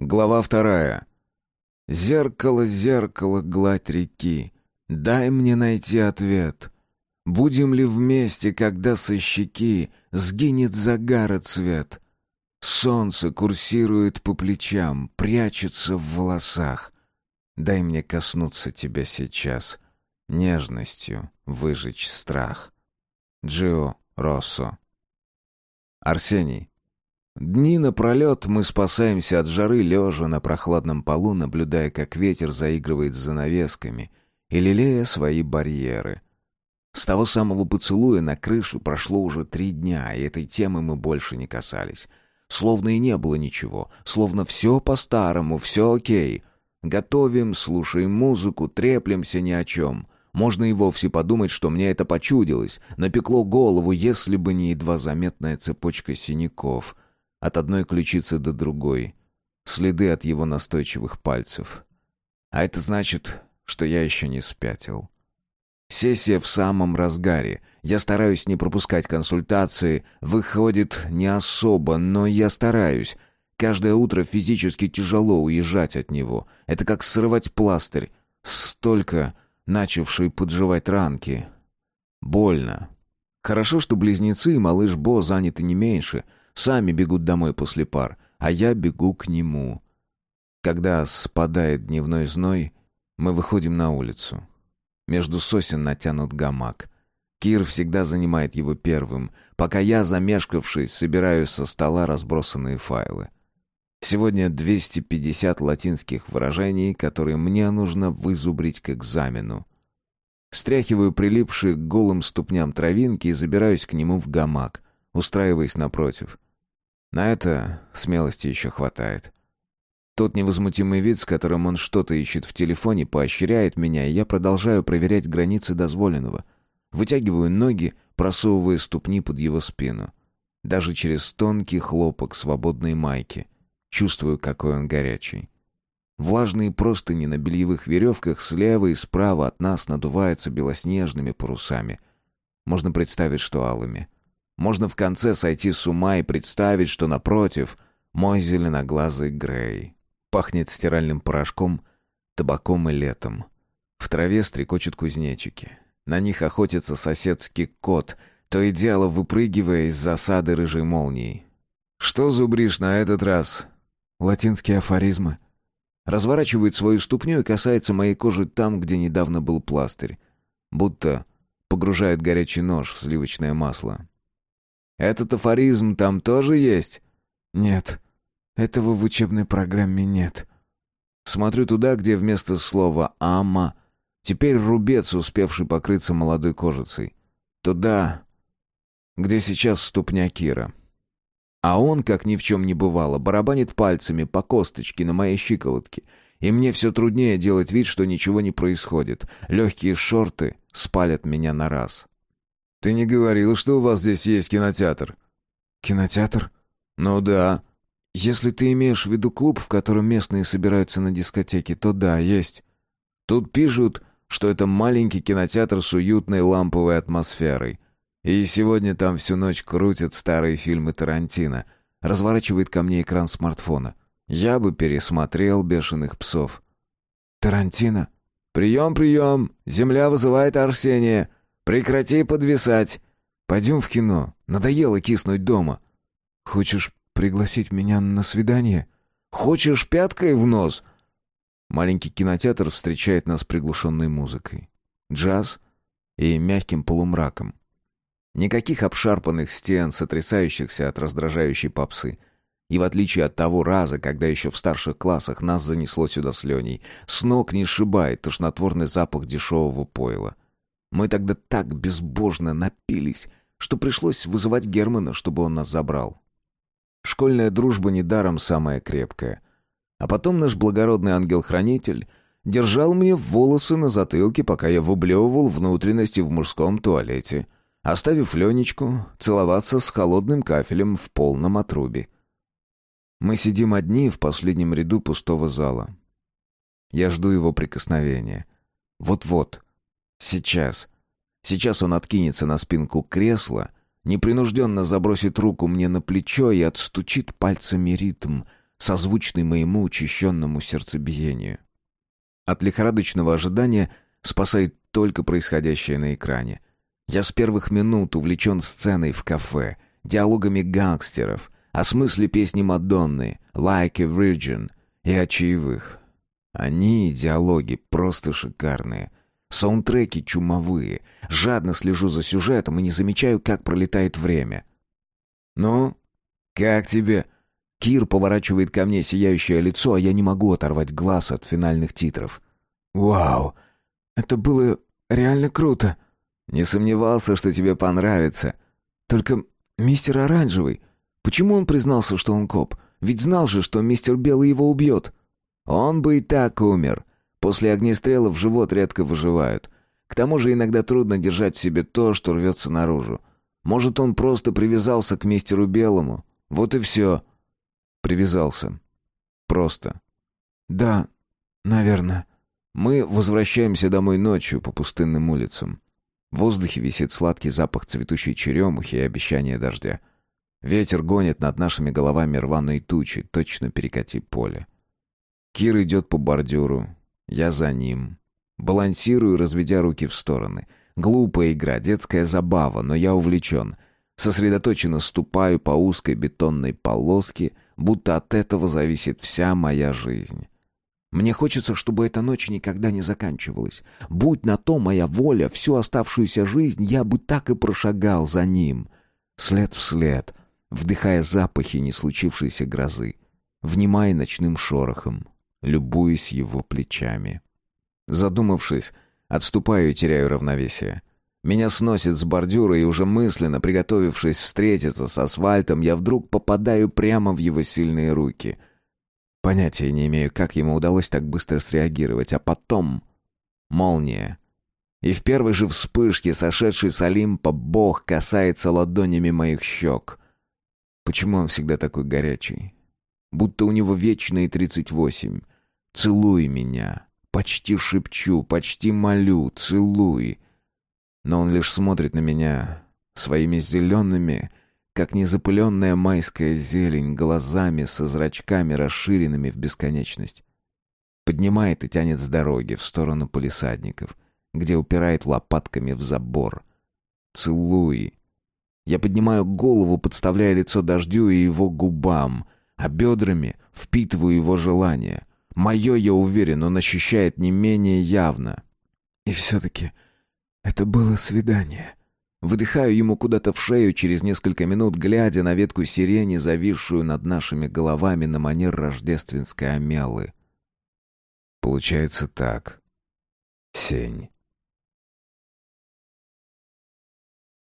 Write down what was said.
Глава вторая. «Зеркало, зеркало, гладь реки, дай мне найти ответ. Будем ли вместе, когда со щеки сгинет загара цвет? Солнце курсирует по плечам, прячется в волосах. Дай мне коснуться тебя сейчас, нежностью выжечь страх». Джио Россо. Арсений. Дни напролет мы спасаемся от жары, лежа на прохладном полу, наблюдая, как ветер заигрывает с занавесками и лелея свои барьеры. С того самого поцелуя на крыше прошло уже три дня, и этой темы мы больше не касались. Словно и не было ничего, словно все по-старому, все окей. Готовим, слушаем музыку, треплемся ни о чем. Можно и вовсе подумать, что мне это почудилось, напекло голову, если бы не едва заметная цепочка синяков — от одной ключицы до другой. Следы от его настойчивых пальцев. А это значит, что я еще не спятил. Сессия в самом разгаре. Я стараюсь не пропускать консультации. Выходит, не особо, но я стараюсь. Каждое утро физически тяжело уезжать от него. Это как срывать пластырь. Столько начавшей подживать ранки. Больно. Хорошо, что близнецы и малыш Бо заняты не меньше — Сами бегут домой после пар, а я бегу к нему. Когда спадает дневной зной, мы выходим на улицу. Между сосен натянут гамак. Кир всегда занимает его первым, пока я, замешкавшись, собираю со стола разбросанные файлы. Сегодня 250 латинских выражений, которые мне нужно вызубрить к экзамену. Стряхиваю прилипшие к голым ступням травинки и забираюсь к нему в гамак, устраиваясь напротив. На это смелости еще хватает. Тот невозмутимый вид, с которым он что-то ищет в телефоне, поощряет меня, и я продолжаю проверять границы дозволенного. Вытягиваю ноги, просовывая ступни под его спину. Даже через тонкий хлопок свободной майки. Чувствую, какой он горячий. Влажные простыни на бельевых веревках слева и справа от нас надуваются белоснежными парусами. Можно представить, что алыми. Можно в конце сойти с ума и представить, что напротив мой зеленоглазый Грей. Пахнет стиральным порошком, табаком и летом. В траве стрекочут кузнечики. На них охотится соседский кот, то и дело выпрыгивая из засады рыжей молнии. «Что зубришь на этот раз?» «Латинские афоризмы». Разворачивает свою ступню и касается моей кожи там, где недавно был пластырь. Будто погружает горячий нож в сливочное масло. Этот афоризм там тоже есть? Нет. Этого в учебной программе нет. Смотрю туда, где вместо слова «ама» теперь рубец, успевший покрыться молодой кожицей. Туда, где сейчас ступня Кира. А он, как ни в чем не бывало, барабанит пальцами по косточке на моей щиколотке. И мне все труднее делать вид, что ничего не происходит. Легкие шорты спалят меня на раз. «Ты не говорил, что у вас здесь есть кинотеатр?» «Кинотеатр?» «Ну да». «Если ты имеешь в виду клуб, в котором местные собираются на дискотеке, то да, есть. Тут пишут, что это маленький кинотеатр с уютной ламповой атмосферой. И сегодня там всю ночь крутят старые фильмы Тарантино. Разворачивает ко мне экран смартфона. Я бы пересмотрел «Бешеных псов». «Тарантино?» «Прием, прием! Земля вызывает Арсения!» Прекрати подвисать. Пойдем в кино. Надоело киснуть дома. Хочешь пригласить меня на свидание? Хочешь пяткой в нос? Маленький кинотеатр встречает нас приглушенной музыкой. Джаз и мягким полумраком. Никаких обшарпанных стен, сотрясающихся от раздражающей попсы. И в отличие от того раза, когда еще в старших классах нас занесло сюда с Леней, с ног не сшибает тошнотворный запах дешевого пойла. Мы тогда так безбожно напились, что пришлось вызывать Германа, чтобы он нас забрал. Школьная дружба недаром самая крепкая. А потом наш благородный ангел-хранитель держал мне волосы на затылке, пока я выблевывал внутренности в мужском туалете, оставив Ленечку целоваться с холодным кафелем в полном отрубе. Мы сидим одни в последнем ряду пустого зала. Я жду его прикосновения. Вот-вот — Сейчас. Сейчас он откинется на спинку кресла, непринужденно забросит руку мне на плечо и отстучит пальцами ритм, созвучный моему учащенному сердцебиению. От лихорадочного ожидания спасает только происходящее на экране. Я с первых минут увлечен сценой в кафе, диалогами гангстеров, о смысле песни Мадонны «Like a Virgin» и о чаевых. Они, диалоги, просто шикарные. Саундтреки чумовые. Жадно слежу за сюжетом и не замечаю, как пролетает время. «Ну, как тебе?» Кир поворачивает ко мне сияющее лицо, а я не могу оторвать глаз от финальных титров. «Вау! Это было реально круто!» «Не сомневался, что тебе понравится. Только мистер Оранжевый, почему он признался, что он коп? Ведь знал же, что мистер Белый его убьет». «Он бы и так умер. После огнестрела в живот редко выживают. К тому же иногда трудно держать в себе то, что рвется наружу. Может, он просто привязался к мистеру Белому? Вот и все». Привязался. Просто. «Да, наверное». Мы возвращаемся домой ночью по пустынным улицам. В воздухе висит сладкий запах цветущей черемухи и обещание дождя. Ветер гонит над нашими головами рваные тучи, точно перекати поле. Кир идет по бордюру, я за ним. Балансирую, разведя руки в стороны. Глупая игра, детская забава, но я увлечен. Сосредоточенно ступаю по узкой бетонной полоске, будто от этого зависит вся моя жизнь. Мне хочется, чтобы эта ночь никогда не заканчивалась. Будь на то моя воля, всю оставшуюся жизнь я бы так и прошагал за ним. След в след, вдыхая запахи не случившейся грозы, внимая ночным шорохом, любуясь его плечами. Задумавшись, отступаю и теряю равновесие. Меня сносит с бордюра, и уже мысленно, приготовившись встретиться с асфальтом, я вдруг попадаю прямо в его сильные руки — Понятия не имею, как ему удалось так быстро среагировать, а потом... Молния. И в первой же вспышке сошедший с Олимпа бог касается ладонями моих щек. Почему он всегда такой горячий? Будто у него вечные тридцать восемь. Целуй меня. Почти шепчу, почти молю, целуй. Но он лишь смотрит на меня своими зелеными, как незапыленная майская зелень, глазами со зрачками, расширенными в бесконечность. Поднимает и тянет с дороги в сторону полисадников, где упирает лопатками в забор. Целуй. Я поднимаю голову, подставляя лицо дождю и его губам, а бедрами впитываю его желание. Мое, я уверен, он ощущает не менее явно. И все-таки это было свидание. Выдыхаю ему куда-то в шею через несколько минут, глядя на ветку сирени, зависшую над нашими головами на манер рождественской омелы. Получается так. Сень.